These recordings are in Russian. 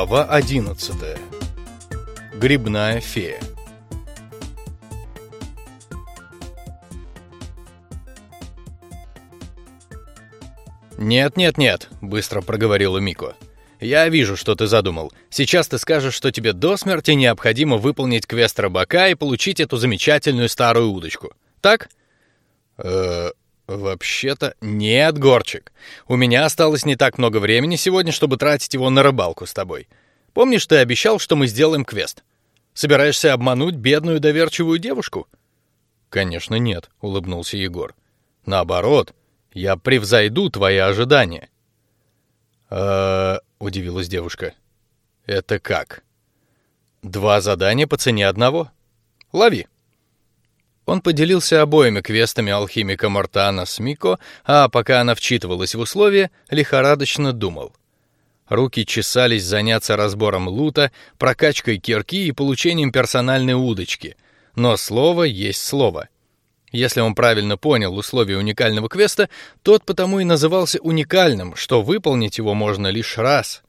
Глава одиннадцатая. Грибная фея. Нет, нет, нет, быстро проговорила Мико. Я вижу, что ты задумал. Сейчас ты скажешь, что тебе до смерти необходимо выполнить квест рыбака и получить эту замечательную старую удочку. Так? Э, вообще-то нет, Горчик. У меня осталось не так много времени сегодня, чтобы тратить его на рыбалку с тобой. Помнишь, ты обещал, что мы сделаем квест? Собираешься обмануть бедную доверчивую девушку? Конечно, нет, улыбнулся Егор. Наоборот, я превзойду твои ожидания. Э, удивилась девушка. Это как? Два задания по цене одного. Лови. Он поделился обоими квестами алхимика Мортана с Мико, а пока она вчитывалась в условия, лихорадочно думал. Руки чесались заняться разбором лута, прокачкой кирки и получением персональной удочки. Но слово есть слово. Если он правильно понял условия уникального квеста, тот потому и назывался уникальным, что выполнить его можно лишь раз.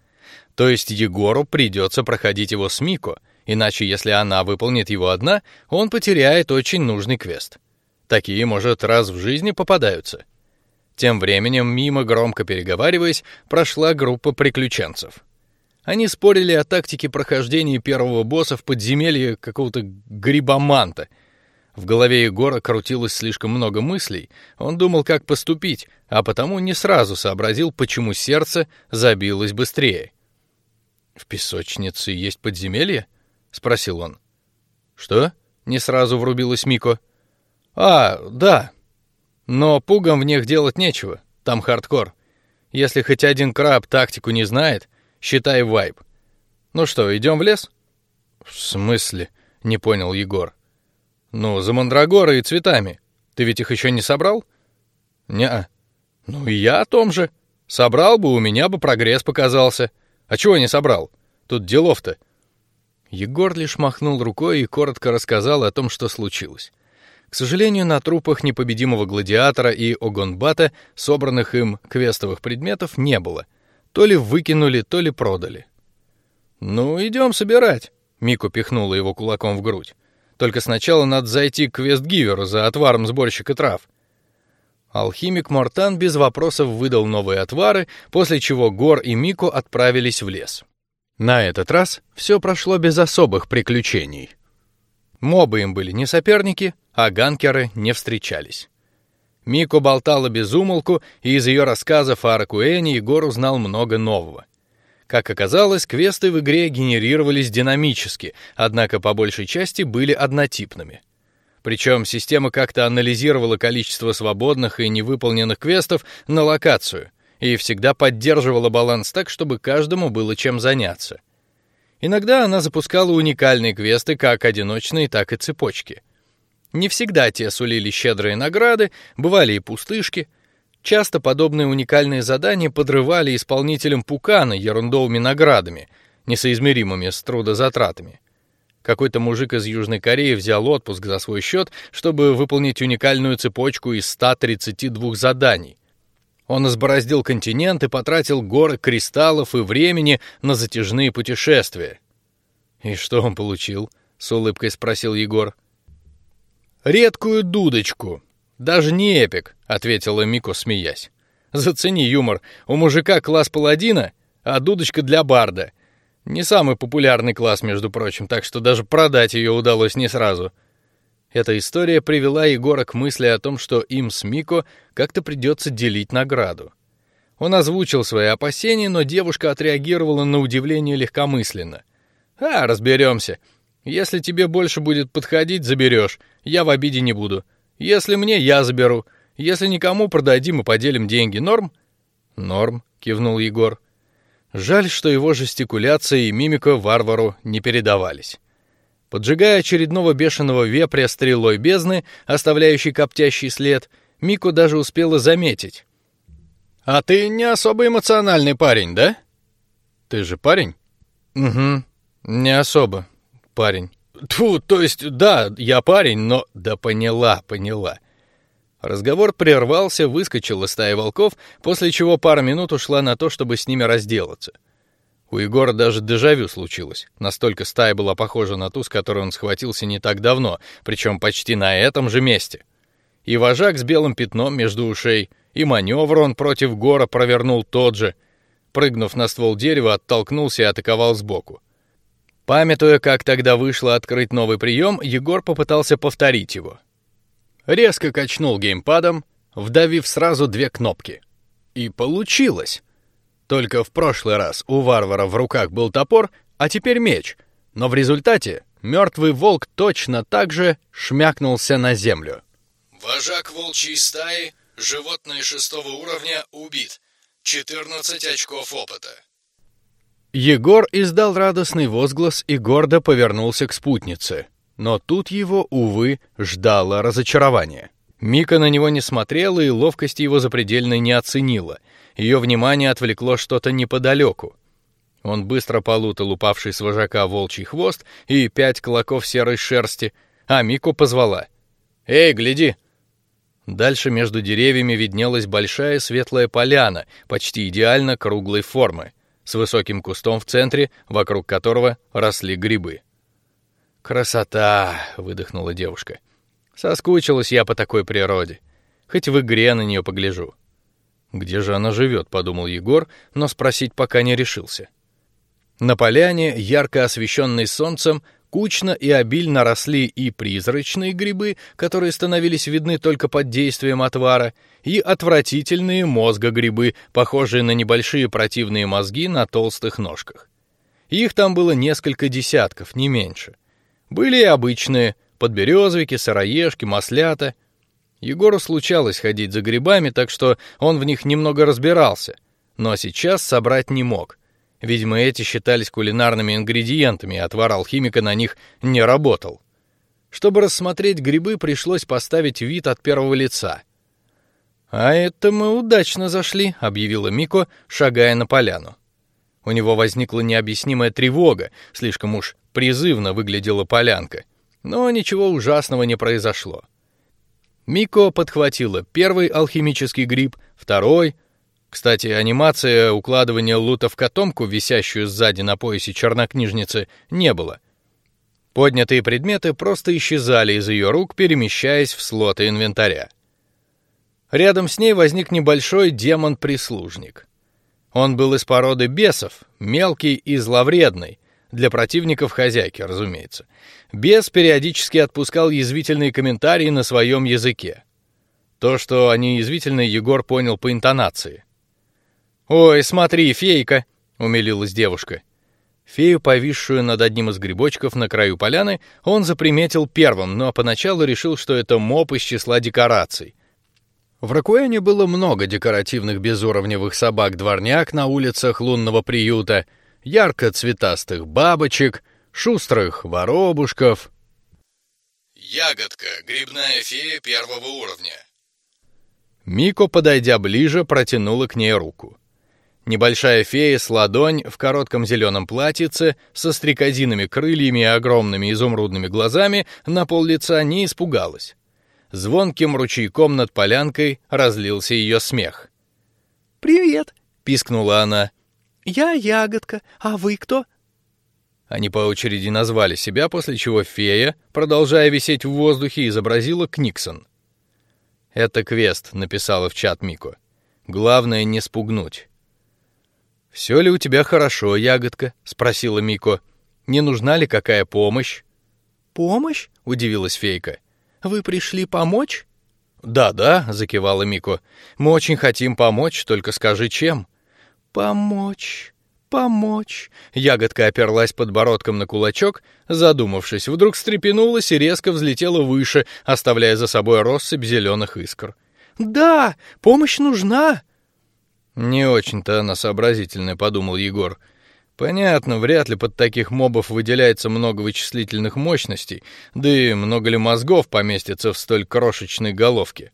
То есть Егору придется проходить его с Мико, иначе если она выполнит его одна, он потеряет очень нужный квест. Такие, может, раз в жизни попадаются. Тем временем мимо громко переговариваясь прошла группа приключенцев. Они спорили о тактике прохождения первого босса в подземелье какого-то грибоманта — в голове Егора крутилось слишком много мыслей. Он думал, как поступить, а потому не сразу сообразил, почему сердце забилось быстрее. В песочнице есть подземелье? – спросил он. Что? Не сразу врубилась Мико. А, да. Но пугам в них делать нечего. Там хардкор. Если хоть один краб тактику не знает, считай wipe. Ну что, идем в лес? В смысле? Не понял Егор. Ну, за мандрагоры и цветами. Ты ведь их еще не собрал? Не. Ну и я о том же. Собрал бы, у меня бы прогресс показался. А чего не собрал? Тут делов-то. Егор лишь махнул рукой и коротко рассказал о том, что случилось. К сожалению, на трупах непобедимого гладиатора и Огонбата собранных им квестовых предметов не было. То ли выкинули, то ли продали. Ну, идем собирать. Мику пихнула его кулаком в грудь. Только сначала надо зайти к Вестгиверу за отваром сборщика трав. Алхимик Мортан без вопросов выдал новые отвары, после чего Гор и Мико отправились в лес. На этот раз все прошло без особых приключений. Мобы им были не соперники, а ганкеры не встречались. Мико болтала без умолку, и из ее рассказов о Аракуэне Егор узнал много нового. Как оказалось, квесты в игре генерировались динамически, однако по большей части были однотипными. Причем система как-то анализировала количество свободных и невыполненных квестов на локацию и всегда поддерживала баланс так, чтобы каждому было чем заняться. Иногда она запускала уникальные квесты, как одиночные, так и цепочки. Не всегда те сулили щедрые награды, бывали и пустышки — Часто подобные уникальные задания подрывали исполнителям пукана ерундовыми наградами, несоизмеримыми с трудозатратами. Какой-то мужик из Южной Кореи взял отпуск за свой счет, чтобы выполнить уникальную цепочку из 132 заданий. Он избороздил континент и потратил горы кристаллов и времени на затяжные путешествия. И что он получил? С улыбкой спросил Егор. Редкую дудочку, даже не эпик, ответила Мико, смеясь. Зацени юмор. У мужика класс паладина, а дудочка для барда. Не самый популярный класс, между прочим, так что даже продать ее удалось не сразу. Эта история привела Егора к мысли о том, что им с Мико как-то придется делить награду. Он озвучил свои опасения, но девушка отреагировала на удивление легкомысленно. А, разберемся. Если тебе больше будет подходить, заберешь. Я в обиде не буду. Если мне, я заберу. Если никому, продадим и поделим деньги. Норм? Норм, кивнул Егор. Жаль, что его жестикуляция и мимика варвару не передавались. Поджигая очередного бешеного вепря стрелой бездны, оставляющей коптящий след, Мико даже успела заметить. А ты не особо эмоциональный парень, да? Ты же парень? Угу, не особо парень. Тьфу, то есть, да, я парень, но да поняла, поняла. Разговор прервался, выскочила стая волков, после чего пара минут ушла на то, чтобы с ними разделаться. У Егора даже дежавю случилось. Настолько стая была похожа на ту, с которой он схватился не так давно, причем почти на этом же месте. И вожак с белым пятном между ушей, и маневр он против Гора провернул тот же. Прыгнув на ствол дерева, оттолкнулся и атаковал сбоку. Памятуя, как тогда вышло открыть новый прием, Егор попытался повторить его. Резко качнул геймпадом, вдавив сразу две кнопки. И получилось. Только в прошлый раз у варвара в руках был топор, а теперь меч. Но в результате мертвый волк точно так же шмякнулся на землю. Вожак волчьей стаи, животное шестого уровня, убит. 14 очков опыта. Егор издал радостный возглас и гордо повернулся к спутнице, но тут его, увы, ждало разочарование. Мика на него не смотрела и ловкости его запредельной не оценила. Ее внимание отвлекло что-то неподалеку. Он быстро полутал упавший с вожака волчий хвост и пять клоков серой шерсти, а Мику позвала: "Эй, гляди!" Дальше между деревьями виднелась большая светлая поляна, почти идеально круглой формы, с высоким кустом в центре, вокруг которого росли грибы. Красота, выдохнула девушка. Соскучилась я по такой природе. Хоть в игре на нее погляжу. Где же она живет, подумал Егор, но спросить пока не решился. На поляне, ярко освещенной солнцем, кучно и обильно росли и призрачные грибы, которые становились видны только под действием отвара, и отвратительные мозгогрибы, похожие на небольшие противные мозги на толстых ножках. Их там было несколько десятков, не меньше. Были и обычные подберезовики, сыроежки, маслята, Егору случалось ходить за грибами, так что он в них немного разбирался, но сейчас собрать не мог. Видимо, эти считались кулинарными ингредиентами, и отвар алхимика на них не работал. Чтобы рассмотреть грибы, пришлось поставить вид от первого лица. А это мы удачно зашли, объявила Мико, шагая на поляну. У него возникла необъяснимая тревога, слишком уж призывно выглядела полянка, но ничего ужасного не произошло. Мико подхватила первый алхимический гриб, второй. Кстати, анимация укладывания лута в котомку, висящую сзади на поясе чернокнижницы, не было. Поднятые предметы просто исчезали из ее рук, перемещаясь в слоты инвентаря. Рядом с ней возник небольшой демон-прислужник. Он был из породы бесов, мелкий и зловредный, для противников хозяйки, разумеется. Бес периодически отпускал язвительные комментарии на своем языке. То, что они язвительные, Егор понял по интонации. Ой, смотри, фейка, умилилась девушка. Фею, повисшую над одним из грибочков на краю поляны, он заприметил первым, но поначалу решил, что это моп из числа декораций. В Ракуэне было много декоративных безуровневых собак-дворняк на улицах лунного приюта, ярко-цветастых бабочек, шустрых воробушков. Ягодка, грибная фея первого уровня. Мико, подойдя ближе, протянула к ней руку. Небольшая фея с ладонь в коротком зеленом платьице со стрекозиными крыльями и огромными изумрудными глазами на пол лица не испугалась. Звонким ручейком над полянкой разлился ее смех. Привет, пискнула она. Я ягодка, а вы кто? Они по очереди назвали себя, после чего фея, продолжая висеть в воздухе, изобразила Книксон. Это квест, написала в чат Мико. Главное не спугнуть. Все ли у тебя хорошо, ягодка? спросила Мико. Не нужна ли какая помощь? Помощь? удивилась фейка. Вы пришли помочь? Да, да, закивала Мико. Мы очень хотим помочь, только скажи чем. Помочь помочь. Ягодка оперлась подбородком на кулачок, задумавшись, вдруг встрепенулась и резко взлетела выше, оставляя за собой россыпь зеленых искр. Да, помощь нужна. Не очень-то она сообразительная, подумал Егор. Понятно, вряд ли под таких мобов выделяется много вычислительных мощностей, да и много ли мозгов поместится в столь крошечной головке.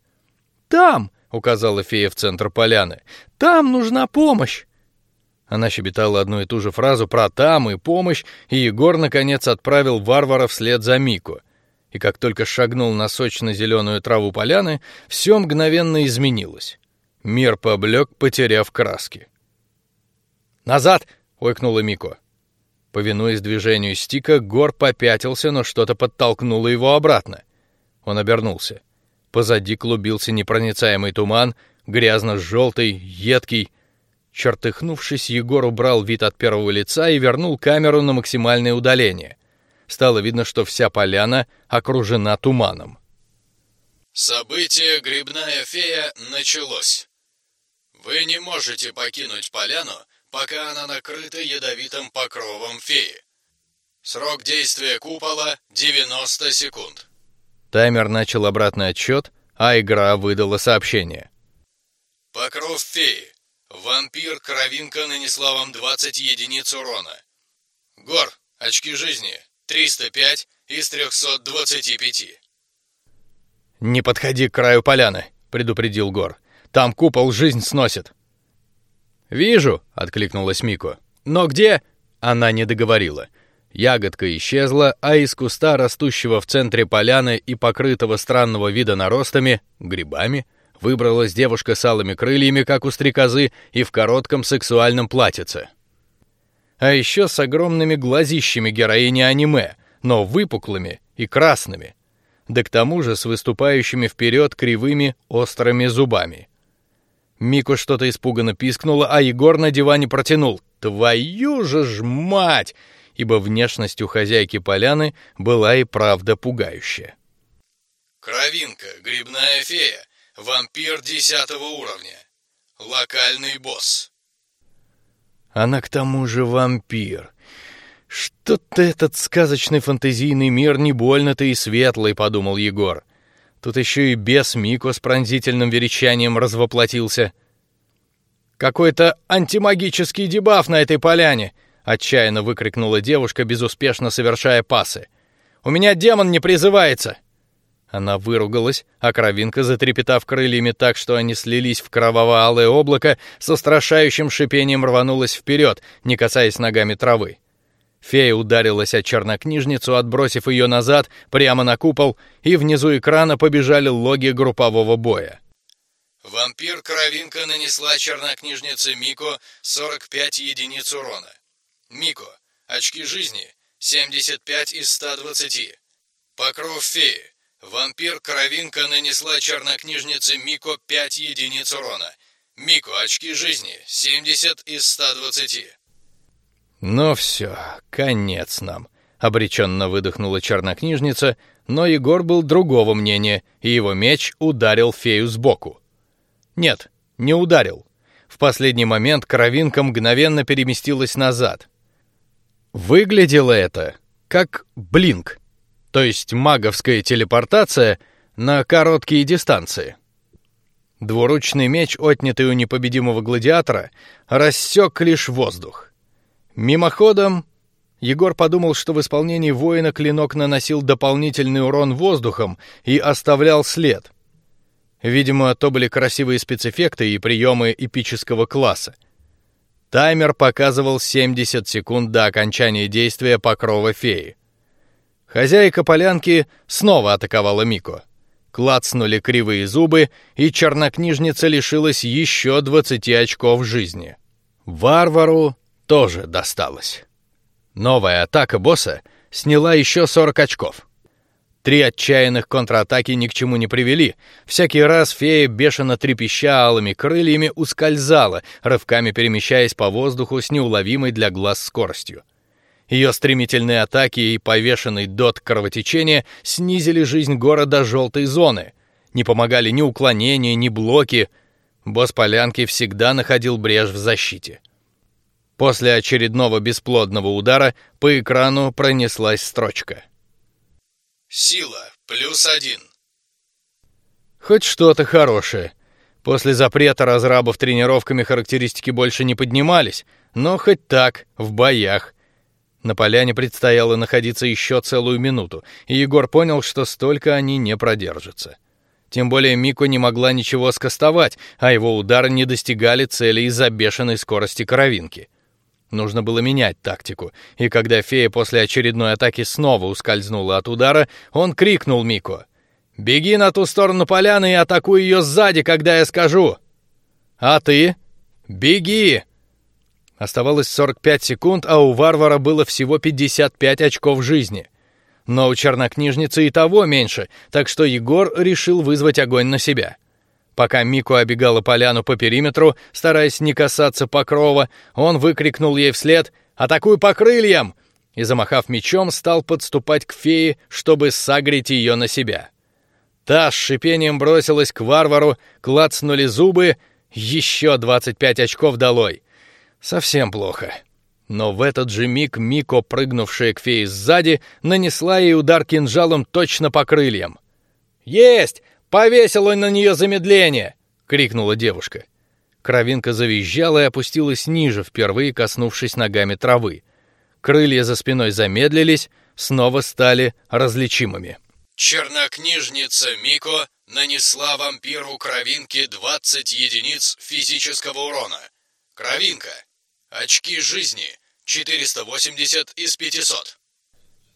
Там, указала фея в центр поляны, там нужна помощь. Она щебетала одну и ту же фразу про там и помощь, и Егор наконец отправил варвара вслед за Мико. И как только шагнул на сочно-зеленую траву поляны, все мгновенно изменилось. Мир поблек, потеряв краски. Назад! ойкнула Мико. Повинуясь движению стика, Гор попятился, но что-то подтолкнуло его обратно. Он обернулся. Позади клубился непроницаемый туман, грязно-желтый, едкий. Чертыхнувшись, Егор убрал вид от первого лица и вернул камеру на максимальное удаление. Стало видно, что вся поляна окружена туманом. Событие «Грибная фея» началось. Вы не можете покинуть поляну, пока она накрыта ядовитым покровом феи. Срок действия купола — 90 секунд. Таймер начал обратный отсчет, а игра выдала сообщение. Покров феи. Вампир Кровинка нанесла вам 20 единиц урона. Гор, очки жизни 305 из 325. Не подходи к краю поляны, предупредил Гор. Там купол жизнь сносит. Вижу, откликнулась Мико. Но где? Она не договорила. Ягодка исчезла, а из куста, растущего в центре поляны и покрытого странного вида наростами, грибами, выбралась девушка с алыми крыльями, как у стрекозы, и в коротком сексуальном платьице. А еще с огромными глазищами героини аниме, но выпуклыми и красными, да к тому же с выступающими вперед кривыми острыми зубами. Мико что-то испуганно пискнула, а Егор на диване протянул: "Твою же ж мать!" Ибо внешность у хозяйки поляны была и правда пугающая. Кровинка, грибная фея, вампир десятого уровня, локальный босс. Она к тому же вампир. Что-то этот сказочный фантазийный мир не больно-то и светлый, подумал Егор. Тут еще и бес Мико с пронзительным верещанием развоплотился. Какой-то антимагический дебаф на этой поляне, отчаянно выкрикнула девушка, безуспешно совершая пасы. У меня демон не призывается. Она выругалась, а кровинка, затрепетав крыльями так, что они слились в кроваво-алое облако, со страшающим шипением рванулась вперед, не касаясь ногами травы. Фея ударилась о чернокнижницу, отбросив ее назад прямо на купол, и внизу экрана побежали логи группового боя. Вампир Кровинка нанесла чернокнижнице Мико 45 единиц урона. Мико. Очки жизни. 75 из 120. Покров феи. Вампир Кровинка нанесла чернокнижнице Мико 5 единиц урона. Мико. Очки жизни. 70 из 120. Ну все, конец нам. Обреченно выдохнула чернокнижница, но Егор был другого мнения, и его меч ударил фею сбоку. Нет, не ударил. В последний момент кровинка мгновенно переместилась назад. Выглядело это как блинк, то есть маговская телепортация на короткие дистанции. Двуручный меч, отнятый у непобедимого гладиатора, рассек лишь воздух. Мимоходом Егор подумал, что в исполнении воина клинок наносил дополнительный урон воздухом и оставлял след. Видимо, то были красивые спецэффекты и приемы эпического класса. Таймер показывал 70 секунд до окончания действия покрова феи. Хозяйка полянки снова атаковала Мико. Клацнули кривые зубы, и чернокнижница лишилась еще 20 очков жизни. Варвару тоже досталось. Новая атака босса сняла еще 40 очков. Три отчаянных контратаки ни к чему не привели. Всякий раз фея, бешено трепеща алыми крыльями, ускользала, рывками перемещаясь по воздуху с неуловимой для глаз скоростью. Ее стремительные атаки и повешенный дот кровотечения снизили жизнь города желтой зоны. Не помогали ни уклонения, ни блоки. Босс полянки всегда находил брешь в защите. После очередного бесплодного удара по экрану пронеслась строчка. Сила плюс один. Хоть что-то хорошее. После запрета разрабов тренировками характеристики больше не поднимались, но хоть так в боях. На поляне предстояло находиться еще целую минуту, и Егор понял, что столько они не продержатся. Тем более Мико не могла ничего скостовать, а его удары не достигали цели из-за бешеной скорости коровинки. Нужно было менять тактику, и когда фея после очередной атаки снова ускользнула от удара, он крикнул Мико: "Беги на ту сторону поляны и атакуй ее сзади, когда я скажу". "А ты? Беги!" Оставалось 45 секунд, а у варвара было всего 55 очков жизни. Но у чернокнижницы и того меньше, так что Егор решил вызвать огонь на себя. Пока Мику обегала поляну по периметру, стараясь не касаться покрова, он выкрикнул ей вслед: "Атакуй по крыльям!" и замахав мечом, стал подступать к фее, чтобы согреть ее на себя. Та с шипением бросилась к варвару, клацнули зубы, еще двадцать пять очков долой. Совсем плохо. Но в этот же миг Мико, прыгнувшая к фее сзади, нанесла ей удар кинжалом точно по крыльям. Есть! Повесил он на нее замедление! крикнула девушка. Кровинка завизжала и опустилась ниже, впервые коснувшись ногами травы. Крылья за спиной замедлились, снова стали различимыми. Чернокнижница Мико нанесла вампиру Кровинке 20 единиц физического урона. Кровинка. Очки жизни 480 из 500.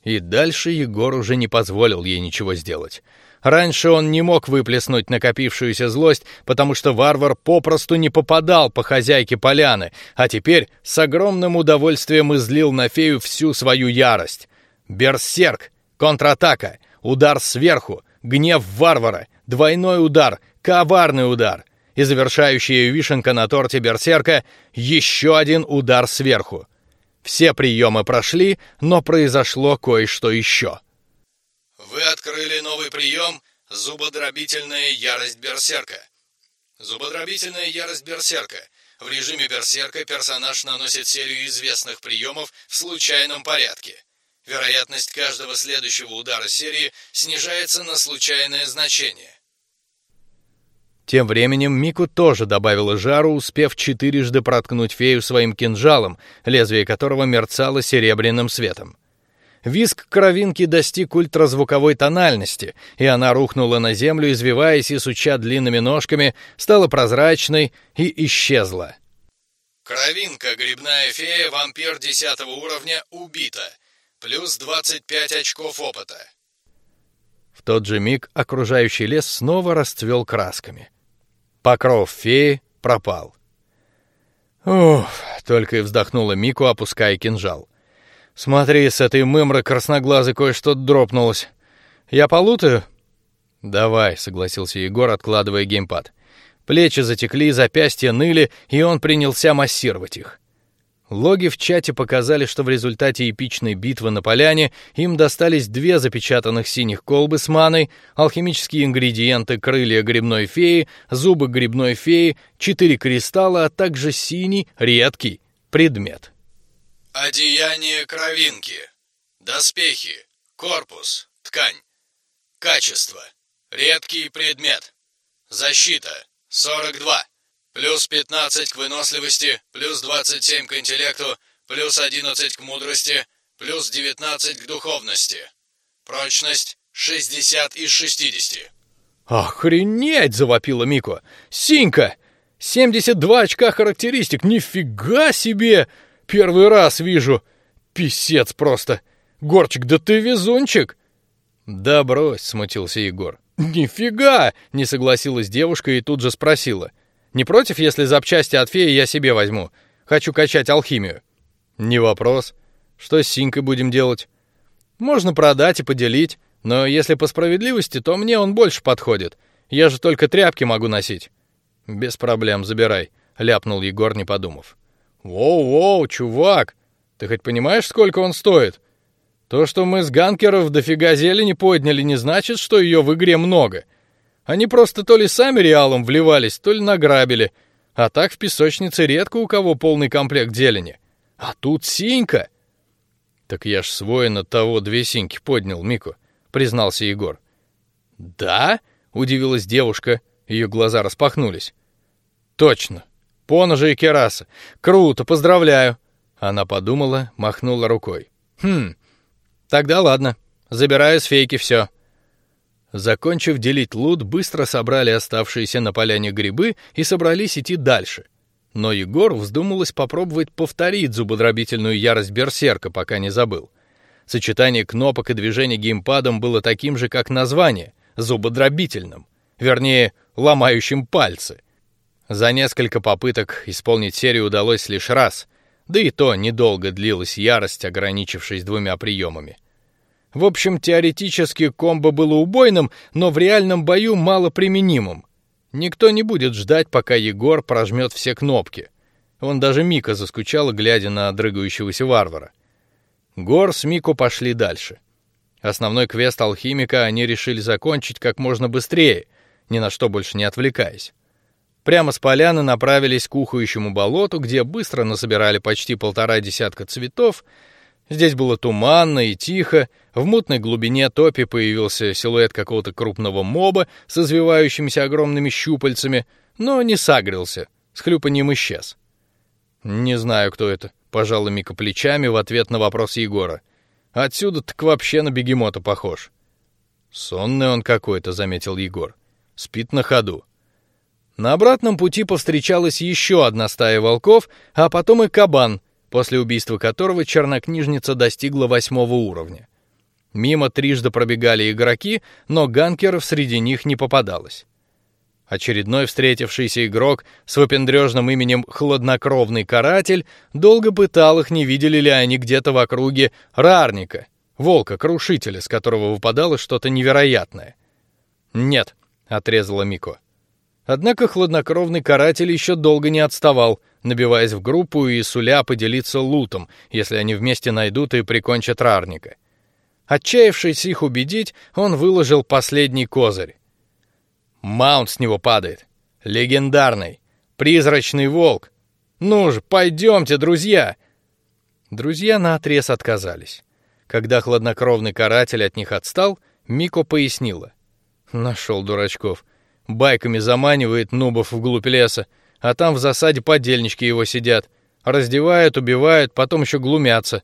И дальше Егор уже не позволил ей ничего сделать. Раньше он не мог выплеснуть накопившуюся злость, потому что варвар попросту не попадал по хозяйке поляны, а теперь с огромным удовольствием излил на фею всю свою ярость. Берсерк, контратака, удар сверху, гнев варвара, двойной удар, коварный удар и завершающая вишенка на торте берсерка еще один удар сверху. Все приемы прошли, но произошло кое-что еще. Открыли новый прием «Зубодробительная ярость берсерка». Зубодробительная ярость берсерка. В режиме берсерка персонаж наносит серию известных приемов в случайном порядке. Вероятность каждого следующего удара серии снижается на случайное значение. Тем временем Мику тоже добавила жару, успев четырежды проткнуть фею своим кинжалом, лезвие которого мерцало серебряным светом. Виск кровинки достиг ультразвуковой тональности, и она рухнула на землю, извиваясь и суча длинными ножками, стала прозрачной и исчезла. Кровинка, грибная фея, вампир десятого уровня, убита. Плюс 25 очков опыта. В тот же миг окружающий лес снова расцвел красками. Покров феи пропал. Ух, только и вздохнула Мику, опуская кинжал. Смотри, с этой мымры красноглазой кое-что дропнулось. Я полутаю? Давай, согласился Егор, откладывая геймпад. Плечи затекли, запястья ныли, и он принялся массировать их. Логи в чате показали, что в результате эпичной битвы на поляне им достались две запечатанных синих колбы с маной, алхимические ингредиенты крылья грибной феи, зубы грибной феи, четыре кристалла, а также синий редкий предмет. Одеяние кровинки. Доспехи. Корпус. Ткань. Качество. Редкий предмет. Защита. 42. Плюс 15 к выносливости, плюс 27 к интеллекту, плюс 11 к мудрости, плюс 19 к духовности. Прочность 60 из 60. Охренеть, завопила Мико. Синька, 72 очка характеристик, нифига себе! Первый раз вижу. Писец просто. Горчик, да ты везунчик. Да брось, смутился Егор. Нифига, не согласилась девушка и тут же спросила: "Не против, если запчасти от феи я себе возьму? Хочу качать алхимию". Не вопрос. Что с синькой будем делать? Можно продать и поделить, но если по справедливости, то мне он больше подходит. Я же только тряпки могу носить. Без проблем, забирай, ляпнул Егор, не подумав. Воу-воу, чувак, ты хоть понимаешь, сколько он стоит? То, что мы с ганкеров дофига зелени подняли, не значит, что ее в игре много. Они просто то ли сами реалом вливались, то ли награбили. А так в песочнице редко у кого полный комплект зелени. А тут синька. Так я ж свой на того две синьки поднял, Мику, признался Егор. Да? Удивилась девушка, ее глаза распахнулись. Точно. Поножи и кераса. Круто, поздравляю. Она подумала, махнула рукой. Хм. Тогда ладно. Забираю с фейки все. Закончив делить лут, быстро собрали оставшиеся на поляне грибы и собрались идти дальше. Но Егор вздумалось попробовать повторить зубодробительную ярость берсерка, пока не забыл. Сочетание кнопок и движений геймпадом было таким же, как название зубодробительным, вернее, ломающим пальцы. За несколько попыток исполнить серию удалось лишь раз, Да и то недолго длилась ярость, ограничившись двумя приемами. В общем, теоретически комбо было убойным, но в реальном бою мало применимым. Никто не будет ждать, пока Егор прожмет все кнопки. Он даже Мика заскучал, глядя на дрыгающегося варвара. Гор с Мико пошли дальше. Основной квест алхимика они решили закончить как можно быстрее, ни на что больше не отвлекаясь. Прямо с поляны направились к ухающему болоту, где быстро насобирали почти полтора десятка цветов. Здесь было туманно и тихо. В мутной глубине топи появился силуэт какого-то крупного моба с извивающимися огромными щупальцами, но не сагрился, с хлюпаньем исчез. Не знаю, кто это. Пожал Мика плечами в ответ на вопрос Егора. Отсюда так вообще на бегемота похож. Сонный он какой-то, заметил Егор. Спит на ходу. На обратном пути повстречалась еще одна стая волков, а потом и кабан, после убийства которого чернокнижница достигла восьмого уровня. Мимо трижды пробегали игроки, но ганкеров среди них не попадалось. Очередной встретившийся игрок с выпендрежным именем Хладнокровный Каратель долго пытал их, не видели ли они где-то в округе Рарника, волка-крушителя, с которого выпадало что-то невероятное. Нет, отрезала Мико. Однако Хладнокровный Каратель еще долго не отставал, набиваясь в группу и суля поделиться лутом, если они вместе найдут и прикончат Рарника. Отчаявшись их убедить, он выложил последний козырь. Маунт с него падает. Легендарный. Призрачный волк. Ну же, пойдемте, друзья. Друзья на отрез отказались. Когда хладнокровный каратель от них отстал, Мико пояснила: нашел дурачков, байками заманивает нубов вглубь леса, а там в засаде подельнички его сидят, раздевают, убивают, потом еще глумятся.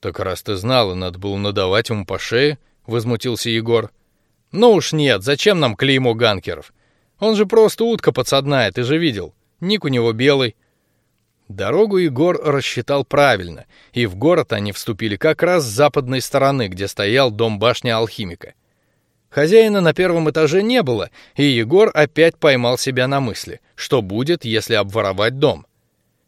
Так раз ты знала, надо было надавать ему по шее, возмутился Егор. Ну уж нет, зачем нам клеймо ганкеров? Он же просто утка подсадная, ты же видел. Ник у него белый. Дорогу Егор рассчитал правильно, и в город они вступили как раз с западной стороны, где стоял дом башни алхимика. Хозяина на первом этаже не было, и Егор опять поймал себя на мысли, что будет, если обворовать дом.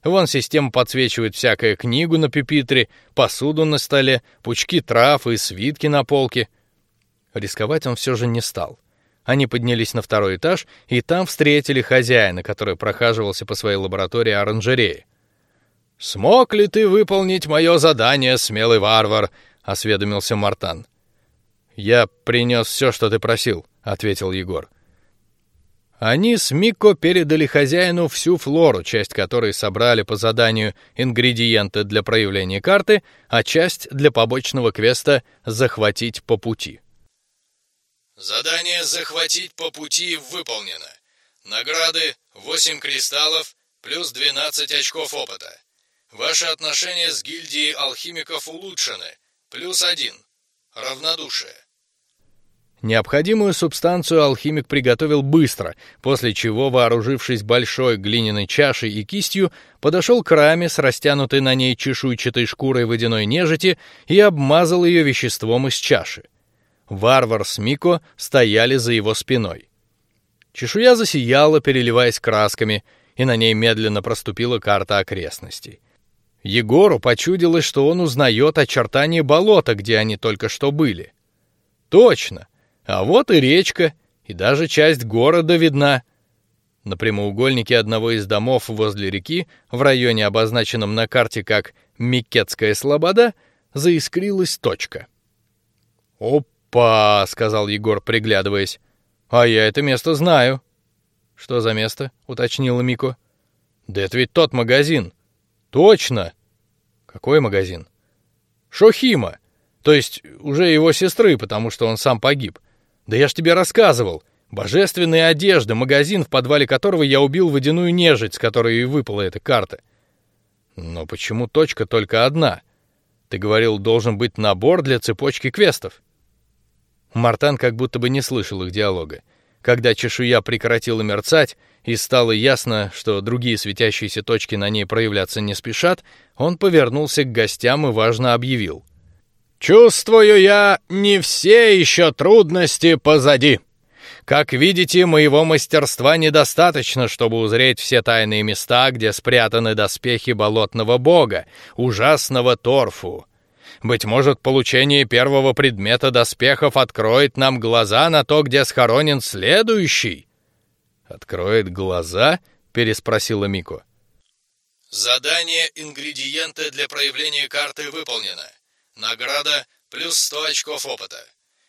Вон система подсвечивает всякую книгу на пепитре, посуду на столе, пучки трав и свитки на полке. Рисковать он все же не стал. Они поднялись на второй этаж и там встретили хозяина, который прохаживался по своей лаборатории оранжереи. Смог ли ты выполнить мое задание, смелый варвар? осведомился Мартан. Я принес все, что ты просил, ответил Егор. Они с Микко передали хозяину всю флору, часть которой собрали по заданию ингредиенты для проявления карты, а часть для побочного квеста захватить по пути. Задание «Захватить по пути» выполнено. Награды 8 кристаллов плюс 12 очков опыта. Ваши отношения с гильдией алхимиков улучшены. Плюс один. Равнодушие. Необходимую субстанцию алхимик приготовил быстро, после чего, вооружившись большой глиняной чашей и кистью, подошел к раме с растянутой на ней чешуйчатой шкурой водяной нежити и обмазал ее веществом из чаши. Варвар с Мико стояли за его спиной. Чешуя засияла, переливаясь красками, и на ней медленно проступила карта окрестностей. Егору почудилось, что он узнает очертания болота, где они только что были. Точно. А вот и речка, и даже часть города видна. На прямоугольнике одного из домов возле реки, в районе обозначенном на карте как Микетская слобода, заискрилась точка. Оп! «Па», — сказал Егор, приглядываясь. «А я это место знаю». «Что за место?» — уточнила Мико. «Да это ведь тот магазин». «Точно». «Какой магазин?» «Шохима. То есть уже его сестры, потому что он сам погиб. Да я ж тебе рассказывал. Божественные одежды, магазин, в подвале которого я убил водяную нежить, с которой и выпала эта карта. Но почему точка только одна? Ты говорил, должен быть набор для цепочки квестов. Мартан как будто бы не слышал их диалога. Когда чешуя прекратила мерцать и стало ясно, что другие светящиеся точки на ней проявляться не спешат, он повернулся к гостям и важно объявил: "Чувствую я, не все еще трудности позади. Как видите, моего мастерства недостаточно, чтобы узреть все тайные места, где спрятаны доспехи болотного бога, ужасного торфу. Быть может, получение первого предмета доспехов откроет нам глаза на то, где схоронен следующий. Откроет глаза? переспросила Мико. Задание ингредиенты для проявления карты выполнено. Награда плюс 100 очков опыта.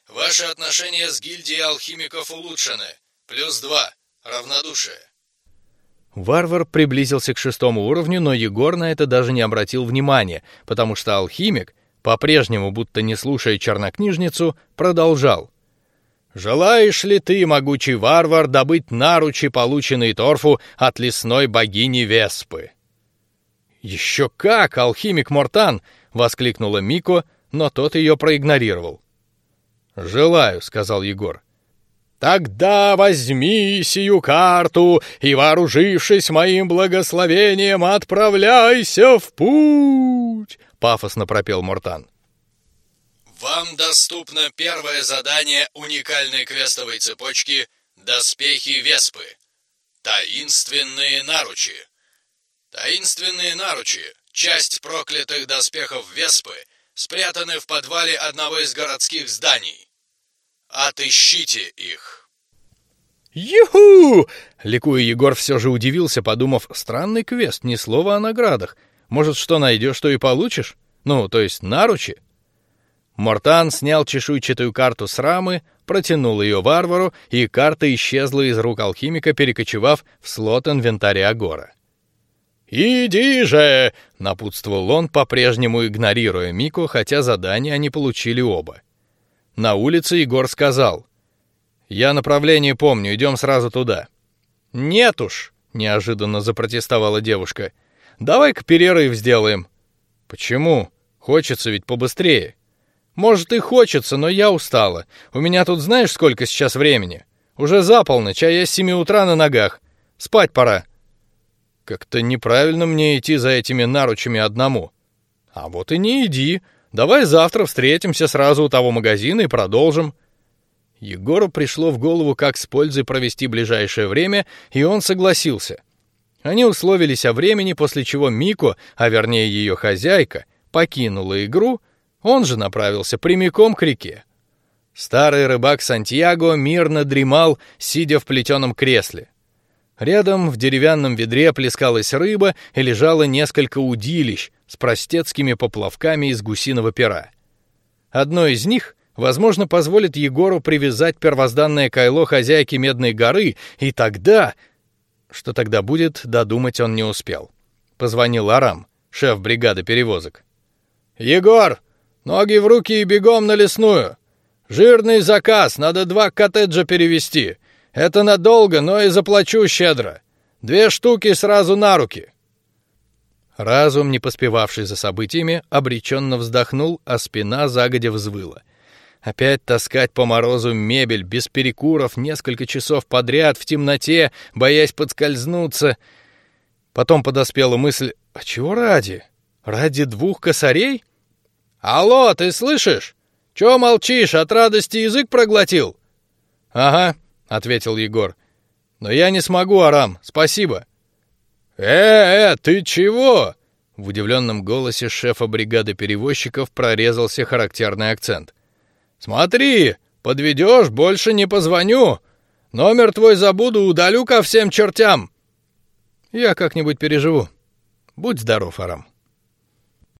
Ваши отношения с гильдией алхимиков улучшены. Плюс 2. Равнодушие. Варвар приблизился к шестому уровню, но Егор на это даже не обратил внимания, потому что алхимик, по-прежнему будто не слушая чернокнижницу, продолжал. «Желаешь ли ты, могучий варвар, добыть наручи, полученные торфу от лесной богини Веспы?» «Еще как, алхимик Мортан!» — воскликнула Мико, но тот ее проигнорировал. «Желаю», — сказал Егор. «Тогда возьми сию карту и, вооружившись моим благословением, отправляйся в путь!» — пафосно пропел Мортан. Вам доступно первое задание уникальной квестовой цепочки «Доспехи Веспы». Таинственные наручи. Таинственные наручи, часть проклятых доспехов Веспы, спрятаны в подвале одного из городских зданий. Отыщите их. Юху! Ликуя Егор все же удивился, подумав: странный квест, ни слова о наградах. Может, что найдешь, то и получишь? Ну, то есть наручи. Мортан снял чешуйчатую карту с рамы, протянул ее варвару, и карта исчезла из рук алхимика, перекочевав в слот инвентаря Агора. «Иди же!» — напутствовал он, по-прежнему игнорируя Мику, хотя задание они получили оба. На улице Егор сказал. «Я направление помню, идем сразу туда». «Нет уж!» — неожиданно запротестовала девушка. «Давай-ка перерыв сделаем». «Почему? Хочется ведь побыстрее». «Может и хочется, но я устала. У меня тут знаешь, сколько сейчас времени? Уже за полночь, а я с семи утра на ногах. Спать пора». Как-то неправильно мне идти за этими наручами одному. А вот и не иди. Давай завтра встретимся сразу у того магазина и продолжим. Егору пришло в голову, как с пользой провести ближайшее время, и он согласился. Они условились о времени, после чего Мико, а вернее ее хозяйка, покинула игру, он же направился прямиком к реке. Старый рыбак Сантьяго мирно дремал, сидя в плетеном кресле. Рядом в деревянном ведре плескалась рыба и лежало несколько удилищ с простецкими поплавками из гусиного пера. Одно из них, возможно, позволит Егору привязать первозданное кайло хозяйки Медной горы, и тогда, что тогда будет, додумать он не успел. Позвонил Арам, шеф бригады перевозок. Егор, ноги в руки и бегом на лесную. Жирный заказ, надо два коттеджа перевести. Это надолго, но и заплачу щедро. Две штуки сразу на руки. Разум, не поспевавший за событиями, обреченно вздохнул, а спина загодя взвыла. Опять таскать по морозу мебель без перекуров несколько часов подряд в темноте, боясь подскользнуться. Потом подоспела мысль: а чего ради? Ради двух косарей? Алло, ты слышишь? Чего молчишь? От радости язык проглотил? Ага, ответил Егор. Но я не смогу, Арам. Спасибо. Э, э, ты чего? В удивленном голосе шефа бригады перевозчиков прорезался характерный акцент. Смотри, подведешь, больше не позвоню. Номер твой забуду, удалю ко всем чертям. Я как-нибудь переживу. Будь здоров, Арам.